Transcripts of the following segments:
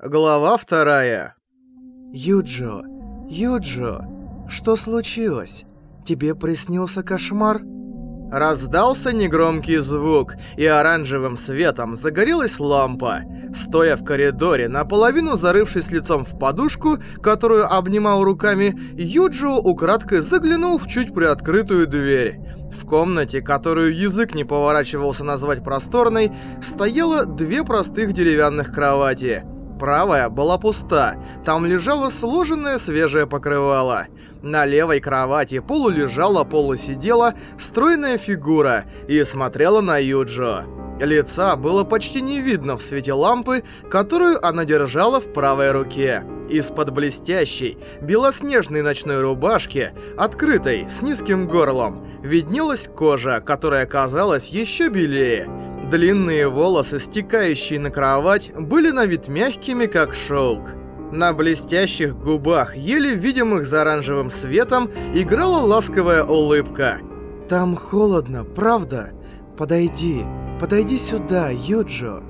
Глава вторая. Юджо, Юджо, что случилось? Тебе приснился кошмар? Раздался негромкий звук, и оранжевым светом загорелась лампа. Стоя в коридоре, наполовину зарывшись лицом в подушку, которую обнимал руками, Юджио украдкой заглянул в чуть приоткрытую дверь. В комнате, которую язык не поворачивался назвать просторной, стояло две простых деревянных кровати — Правая была пуста, там лежало сложенное свежее покрывало. На левой кровати полулежала, полусидела стройная фигура и смотрела на Юджо. Лица было почти не видно в свете лампы, которую она держала в правой руке. Из-под блестящей, белоснежной ночной рубашки, открытой, с низким горлом, виднелась кожа, которая казалась еще белее. Длинные волосы, стекающие на кровать, были на вид мягкими, как шелк. На блестящих губах, еле видимых за оранжевым светом, играла ласковая улыбка. «Там холодно, правда? Подойди, подойди сюда, Юджо».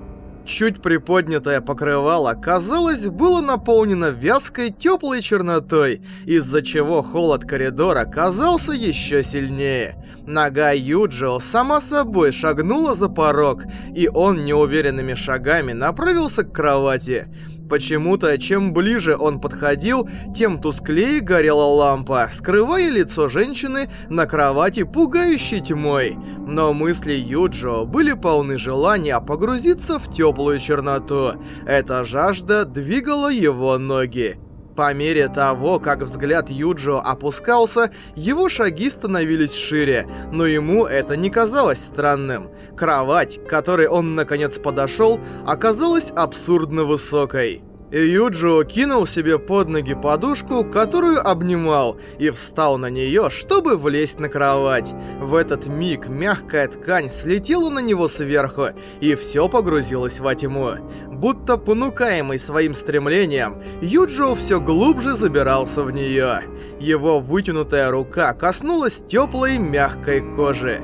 Чуть приподнятое покрывало, казалось, было наполнено вязкой теплой чернотой, из-за чего холод коридора казался еще сильнее. Нога Юджио сама собой шагнула за порог, и он неуверенными шагами направился к кровати. Почему-то, чем ближе он подходил, тем тусклее горела лампа, скрывая лицо женщины на кровати пугающей тьмой. Но мысли Юджо были полны желания погрузиться в теплую черноту. Эта жажда двигала его ноги. По мере того, как взгляд Юджио опускался, его шаги становились шире, но ему это не казалось странным. Кровать, к которой он наконец подошел, оказалась абсурдно высокой. Юджио кинул себе под ноги подушку, которую обнимал, и встал на нее, чтобы влезть на кровать. В этот миг мягкая ткань слетела на него сверху, и все погрузилось во тьму. Будто понукаемый своим стремлением, Юджио все глубже забирался в нее. Его вытянутая рука коснулась теплой мягкой кожи.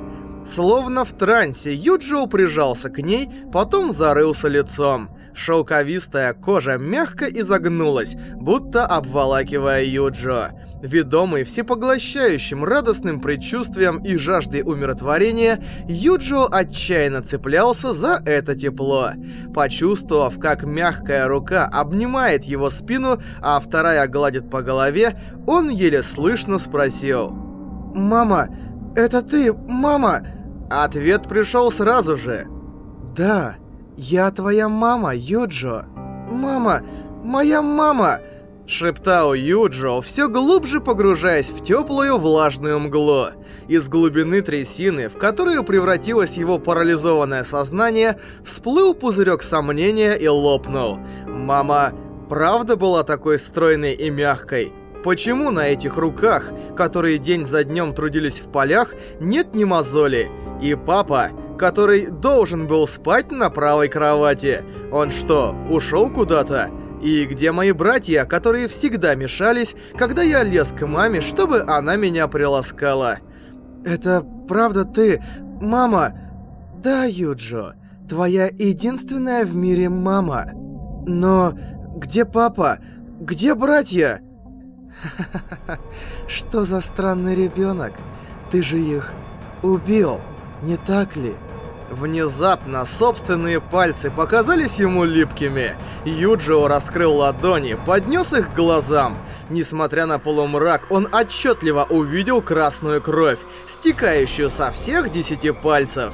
Словно в трансе, Юджио прижался к ней, потом зарылся лицом. Шелковистая кожа мягко изогнулась, будто обволакивая Юджо. Ведомый всепоглощающим радостным предчувствием и жаждой умиротворения, Юджо отчаянно цеплялся за это тепло. Почувствовав, как мягкая рука обнимает его спину, а вторая гладит по голове, он еле слышно спросил. «Мама, это ты, мама?» Ответ пришел сразу же. «Да». «Я твоя мама, Юджо!» «Мама! Моя мама!» Шептал Юджо, все глубже погружаясь в теплую влажную мглу. Из глубины трясины, в которую превратилось его парализованное сознание, всплыл пузырек сомнения и лопнул. Мама правда была такой стройной и мягкой? Почему на этих руках, которые день за днем трудились в полях, нет ни мозоли? И папа который должен был спать на правой кровати. Он что, ушел куда-то? И где мои братья, которые всегда мешались, когда я лез к маме, чтобы она меня приласкала? Это правда ты, мама? Да, Юджо, твоя единственная в мире мама. Но где папа? Где братья? Что за странный ребенок? Ты же их убил, не так ли? Внезапно собственные пальцы показались ему липкими. Юджио раскрыл ладони, поднес их к глазам. Несмотря на полумрак, он отчетливо увидел красную кровь, стекающую со всех десяти пальцев.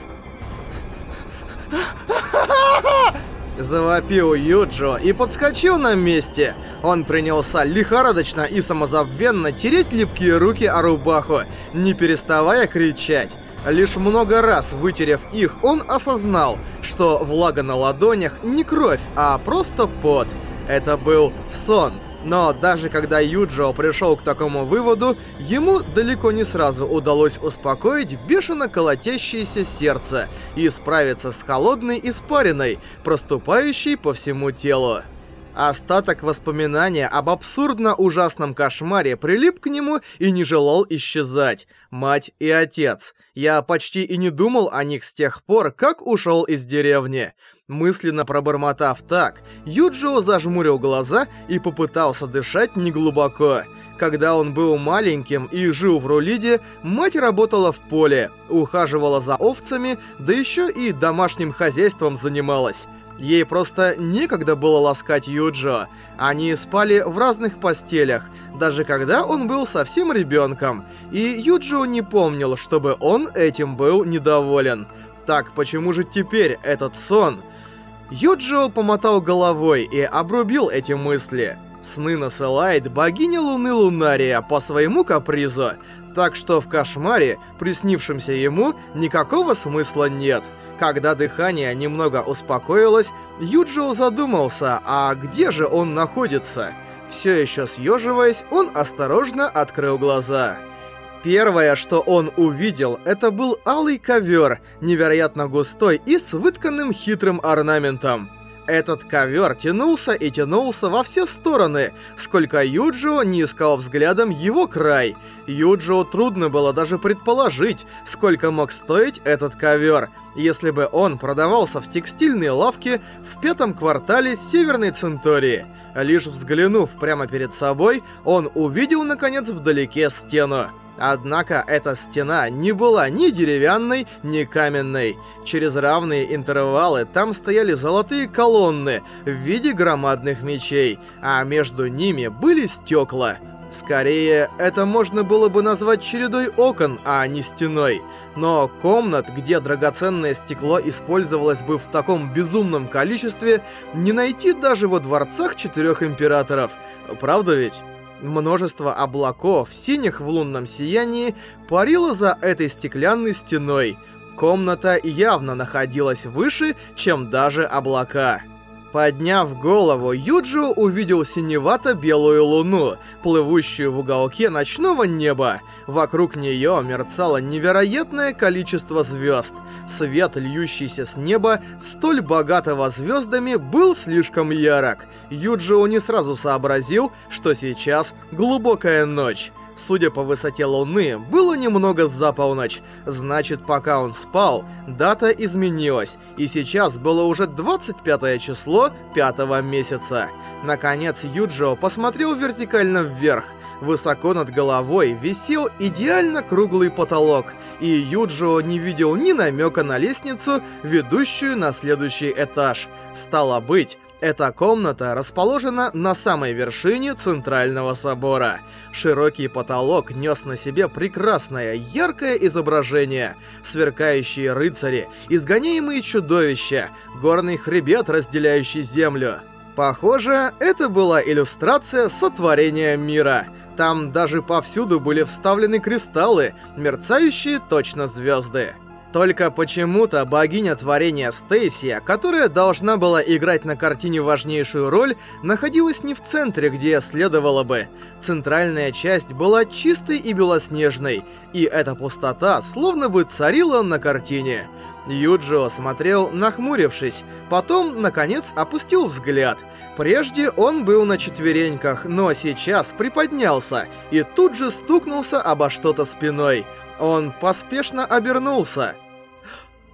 Завопил Юджо и подскочил на месте. Он принялся лихорадочно и самозабвенно тереть липкие руки о рубаху, не переставая кричать. Лишь много раз вытерев их, он осознал, что влага на ладонях не кровь, а просто пот. Это был сон. Но даже когда Юджио пришел к такому выводу, ему далеко не сразу удалось успокоить бешено колотящееся сердце и справиться с холодной испариной, проступающей по всему телу. Остаток воспоминания об абсурдно ужасном кошмаре прилип к нему и не желал исчезать. Мать и отец. Я почти и не думал о них с тех пор, как ушел из деревни. Мысленно пробормотав так, Юджио зажмурил глаза и попытался дышать неглубоко. Когда он был маленьким и жил в Рулиде, мать работала в поле, ухаживала за овцами, да еще и домашним хозяйством занималась. Ей просто некогда было ласкать Юджо. Они спали в разных постелях, даже когда он был совсем ребенком. И Юджо не помнил, чтобы он этим был недоволен. Так почему же теперь этот сон? Юджо помотал головой и обрубил эти мысли. Сны насылает богиня Луны Лунария по своему капризу, так что в кошмаре, приснившемся ему, никакого смысла нет. Когда дыхание немного успокоилось, Юджио задумался, а где же он находится? Все еще съеживаясь, он осторожно открыл глаза. Первое, что он увидел, это был алый ковер, невероятно густой и с вытканным хитрым орнаментом. Этот ковер тянулся и тянулся во все стороны, сколько Юджио не искал взглядом его край. Юджио трудно было даже предположить, сколько мог стоить этот ковер, если бы он продавался в текстильной лавке в пятом квартале Северной Центории. Лишь взглянув прямо перед собой, он увидел, наконец, вдалеке стену. Однако эта стена не была ни деревянной, ни каменной. Через равные интервалы там стояли золотые колонны в виде громадных мечей, а между ними были стекла. Скорее, это можно было бы назвать чередой окон, а не стеной. Но комнат, где драгоценное стекло использовалось бы в таком безумном количестве, не найти даже во дворцах четырех императоров. Правда ведь? Множество облаков, синих в лунном сиянии, парило за этой стеклянной стеной. Комната явно находилась выше, чем даже облака. Подняв голову, Юджио увидел синевато-белую луну, плывущую в уголке ночного неба. Вокруг нее мерцало невероятное количество звезд. Свет, льющийся с неба, столь богатого звездами, был слишком ярок. Юджио не сразу сообразил, что сейчас глубокая ночь. Судя по высоте Луны, было немного за полночь. Значит, пока он спал, дата изменилась, и сейчас было уже 25 число пятого месяца. Наконец, Юджио посмотрел вертикально вверх. Высоко над головой висел идеально круглый потолок, и Юджио не видел ни намека на лестницу, ведущую на следующий этаж. Стало быть, эта комната расположена на самой вершине Центрального собора. Широкий потолок нес на себе прекрасное, яркое изображение. Сверкающие рыцари, изгоняемые чудовища, горный хребет, разделяющий землю. Похоже, это была иллюстрация сотворения мира. Там даже повсюду были вставлены кристаллы, мерцающие точно звезды. Только почему-то богиня творения Стейсия, которая должна была играть на картине важнейшую роль, находилась не в центре, где следовало бы. Центральная часть была чистой и белоснежной, и эта пустота словно бы царила на картине. Юджио смотрел, нахмурившись, потом, наконец, опустил взгляд. Прежде он был на четвереньках, но сейчас приподнялся и тут же стукнулся обо что-то спиной. Он поспешно обернулся.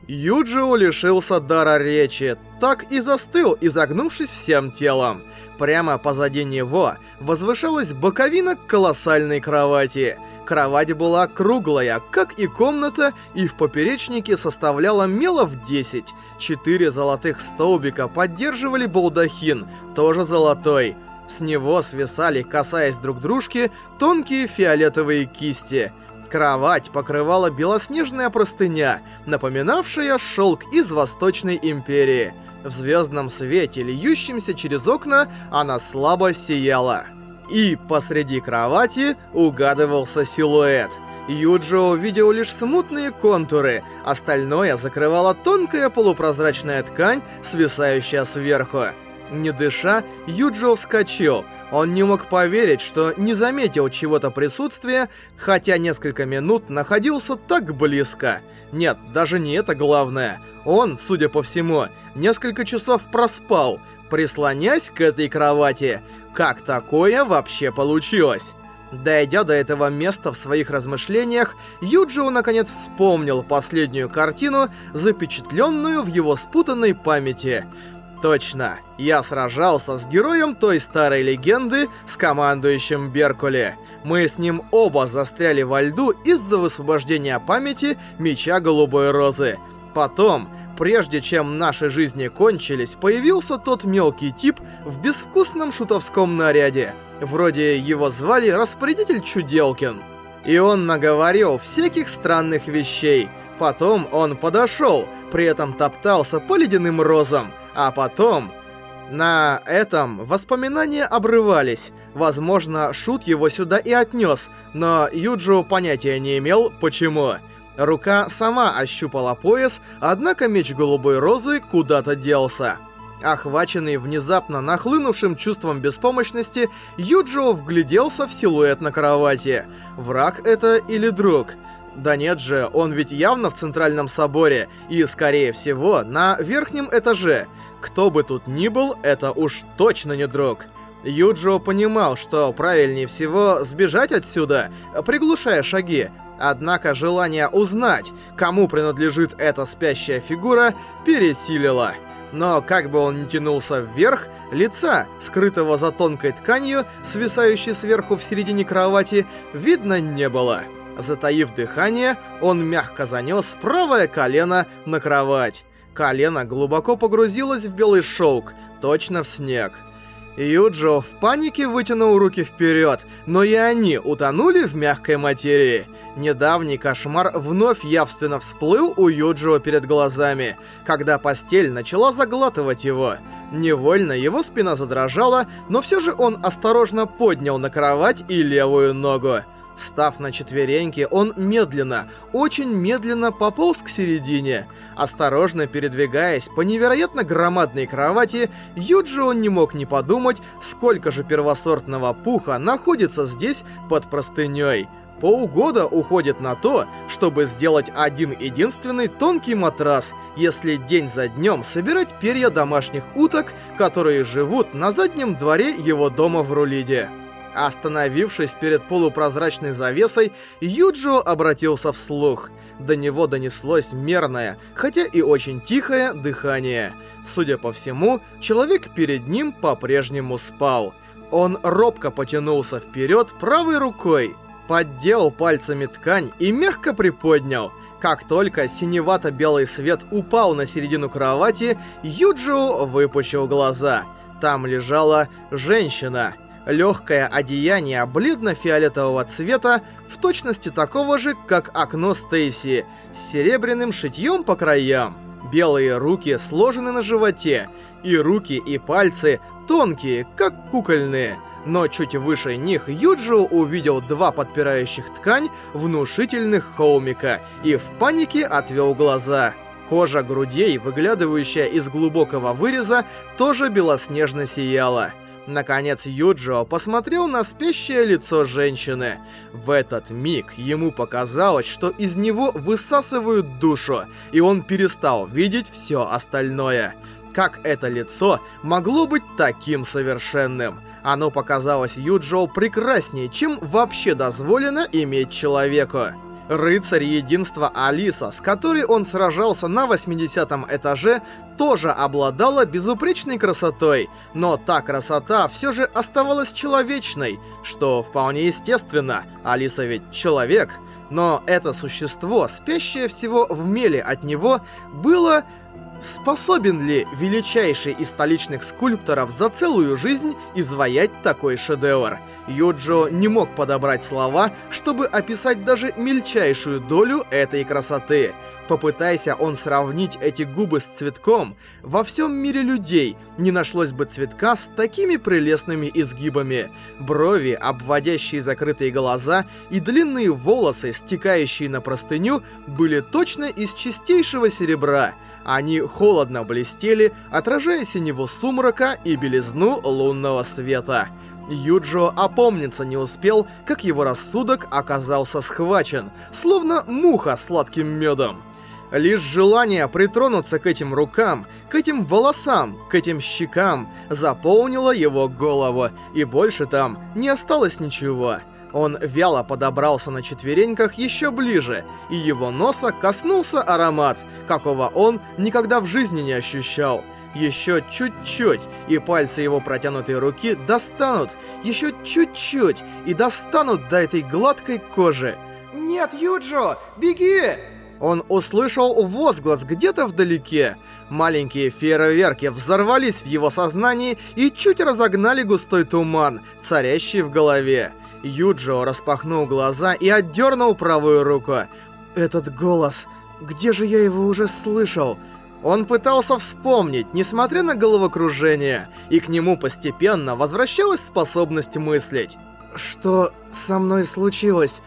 Юджио лишился дара речи, так и застыл, изогнувшись всем телом. Прямо позади него возвышалась боковина колоссальной кровати. Кровать была круглая, как и комната, и в поперечнике составляла мелов 10. Четыре золотых столбика поддерживали балдахин, тоже золотой. С него свисали, касаясь друг дружки, тонкие фиолетовые кисти — Кровать покрывала белоснежная простыня, напоминавшая шелк из Восточной Империи. В звездном свете, льющемся через окна, она слабо сияла. И посреди кровати угадывался силуэт. Юджио увидел лишь смутные контуры, остальное закрывала тонкая полупрозрачная ткань, свисающая сверху. Не дыша, Юджио вскочил — он не мог поверить, что не заметил чего-то присутствия, хотя несколько минут находился так близко. Нет, даже не это главное. Он, судя по всему, несколько часов проспал, прислонясь к этой кровати. Как такое вообще получилось? Дойдя до этого места в своих размышлениях, Юджио наконец вспомнил последнюю картину, запечатленную в его спутанной памяти. Точно, я сражался с героем той старой легенды, с командующим Беркули. Мы с ним оба застряли во льду из-за высвобождения памяти Меча Голубой Розы. Потом, прежде чем наши жизни кончились, появился тот мелкий тип в безвкусном шутовском наряде. Вроде его звали Распорядитель Чуделкин. И он наговорил всяких странных вещей. Потом он подошел, при этом топтался по ледяным розам. А потом... На этом воспоминания обрывались. Возможно, Шут его сюда и отнес, но Юджио понятия не имел, почему. Рука сама ощупала пояс, однако меч голубой розы куда-то делся. Охваченный внезапно нахлынувшим чувством беспомощности, Юджио вгляделся в силуэт на кровати. Враг это или друг? Да нет же, он ведь явно в Центральном Соборе, и, скорее всего, на верхнем этаже. Кто бы тут ни был, это уж точно не друг. Юджио понимал, что правильнее всего сбежать отсюда, приглушая шаги. Однако желание узнать, кому принадлежит эта спящая фигура, пересилило. Но как бы он ни тянулся вверх, лица, скрытого за тонкой тканью, свисающей сверху в середине кровати, видно не было. Затаив дыхание, он мягко занес правое колено на кровать. Колено глубоко погрузилось в белый шелк, точно в снег. Юджо в панике вытянул руки вперед, но и они утонули в мягкой материи. Недавний кошмар вновь явственно всплыл у Юджио перед глазами, когда постель начала заглатывать его. Невольно его спина задрожала, но все же он осторожно поднял на кровать и левую ногу. Встав на четвереньки, он медленно, очень медленно пополз к середине. Осторожно передвигаясь по невероятно громадной кровати, Юджио не мог не подумать, сколько же первосортного пуха находится здесь под простыней. Полгода уходит на то, чтобы сделать один единственный тонкий матрас, если день за днем собирать перья домашних уток, которые живут на заднем дворе его дома в Рулиде. Остановившись перед полупрозрачной завесой, Юджио обратился вслух. До него донеслось мерное, хотя и очень тихое, дыхание. Судя по всему, человек перед ним по-прежнему спал. Он робко потянулся вперед правой рукой, поддел пальцами ткань и мягко приподнял. Как только синевато-белый свет упал на середину кровати, Юджио выпучил глаза. Там лежала женщина — Легкое одеяние бледно-фиолетового цвета, в точности такого же, как окно Стейси, с серебряным шитьем по краям. Белые руки сложены на животе, и руки и пальцы тонкие, как кукольные. Но чуть выше них Юджио увидел два подпирающих ткань внушительных холмика и в панике отвел глаза. Кожа грудей, выглядывающая из глубокого выреза, тоже белоснежно сияла. Наконец Юджио посмотрел на спящее лицо женщины. В этот миг ему показалось, что из него высасывают душу, и он перестал видеть все остальное. Как это лицо могло быть таким совершенным? Оно показалось Юджио прекраснее, чем вообще дозволено иметь человеку. Рыцарь Единства Алиса, с которой он сражался на 80 этаже, тоже обладала безупречной красотой, но та красота все же оставалась человечной, что вполне естественно, Алиса ведь человек. Но это существо, спящее всего в меле от него, было Способен ли величайший из столичных скульпторов за целую жизнь изваять такой шедевр? Юджо не мог подобрать слова, чтобы описать даже мельчайшую долю этой красоты. Попытайся он сравнить эти губы с цветком, во всем мире людей не нашлось бы цветка с такими прелестными изгибами. Брови, обводящие закрытые глаза, и длинные волосы, стекающие на простыню, были точно из чистейшего серебра. Они холодно блестели, отражая синеву сумрака и белизну лунного света. Юджо опомниться не успел, как его рассудок оказался схвачен, словно муха сладким медом. Лишь желание притронуться к этим рукам, к этим волосам, к этим щекам заполнило его голову, и больше там не осталось ничего. Он вяло подобрался на четвереньках еще ближе, и его носа коснулся аромат, какого он никогда в жизни не ощущал. Еще чуть-чуть, и пальцы его протянутой руки достанут, еще чуть-чуть, и достанут до этой гладкой кожи. «Нет, Юджо, беги!» Он услышал возглас где-то вдалеке. Маленькие фейерверки взорвались в его сознании и чуть разогнали густой туман, царящий в голове. Юджио распахнул глаза и отдернул правую руку. «Этот голос... Где же я его уже слышал?» Он пытался вспомнить, несмотря на головокружение, и к нему постепенно возвращалась способность мыслить. «Что со мной случилось?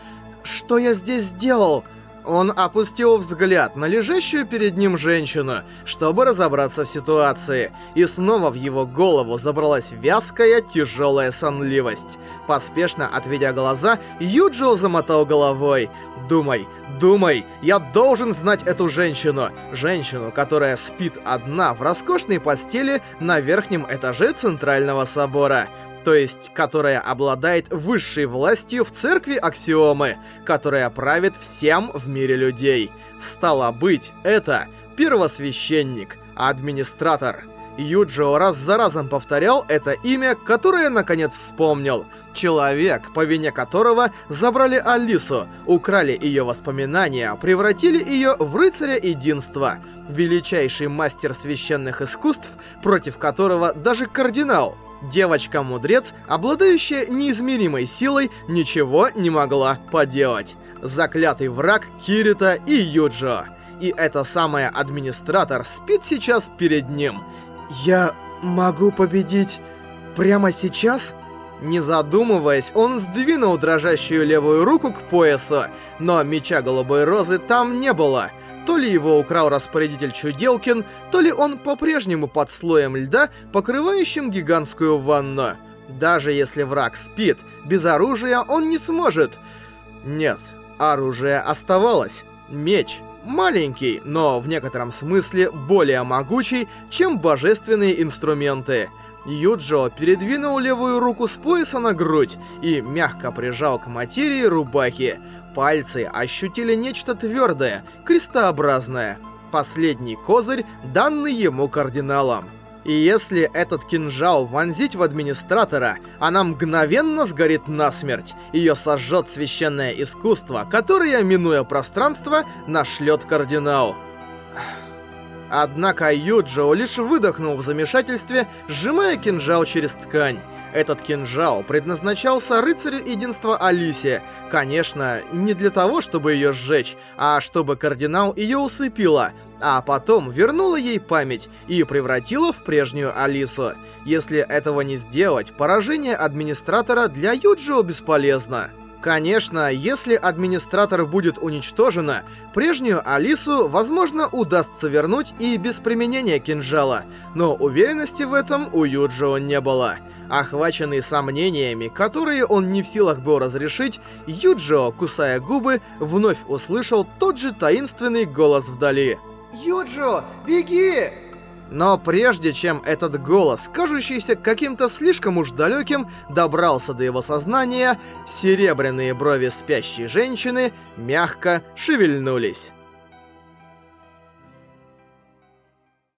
Что я здесь сделал?» Он опустил взгляд на лежащую перед ним женщину, чтобы разобраться в ситуации, и снова в его голову забралась вязкая, тяжелая сонливость. Поспешно отведя глаза, Юджио замотал головой. «Думай, думай, я должен знать эту женщину. Женщину, которая спит одна в роскошной постели на верхнем этаже Центрального собора» то есть которая обладает высшей властью в церкви Аксиомы, которая правит всем в мире людей. Стало быть, это первосвященник, администратор. Юджио раз за разом повторял это имя, которое наконец вспомнил. Человек, по вине которого забрали Алису, украли ее воспоминания, превратили ее в рыцаря единства. Величайший мастер священных искусств, против которого даже кардинал Девочка-мудрец, обладающая неизмеримой силой, ничего не могла поделать. Заклятый враг Кирита и Юджо. И эта самая администратор спит сейчас перед ним. «Я могу победить прямо сейчас?» Не задумываясь, он сдвинул дрожащую левую руку к поясу, но меча голубой розы там не было. То ли его украл распорядитель Чуделкин, то ли он по-прежнему под слоем льда, покрывающим гигантскую ванну. Даже если враг спит, без оружия он не сможет. Нет, оружие оставалось. Меч. Маленький, но в некотором смысле более могучий, чем божественные инструменты. Юджо передвинул левую руку с пояса на грудь и мягко прижал к материи рубахи. Пальцы ощутили нечто твердое, крестообразное. Последний козырь, данный ему кардиналом. И если этот кинжал вонзить в администратора, она мгновенно сгорит насмерть. Ее сожжет священное искусство, которое, минуя пространство, нашлет кардинал. Однако Юджио лишь выдохнул в замешательстве, сжимая кинжал через ткань. Этот кинжал предназначался рыцарю единства Алисе. Конечно, не для того, чтобы ее сжечь, а чтобы кардинал ее усыпила, а потом вернула ей память и превратила в прежнюю Алису. Если этого не сделать, поражение администратора для Юджио бесполезно. Конечно, если администратор будет уничтожена, прежнюю Алису, возможно, удастся вернуть и без применения кинжала, но уверенности в этом у Юджио не было. Охваченный сомнениями, которые он не в силах был разрешить, Юджио, кусая губы, вновь услышал тот же таинственный голос вдали. «Юджио, беги!» Но прежде чем этот голос, кажущийся каким-то слишком уж далеким, добрался до его сознания, серебряные брови спящей женщины мягко шевельнулись.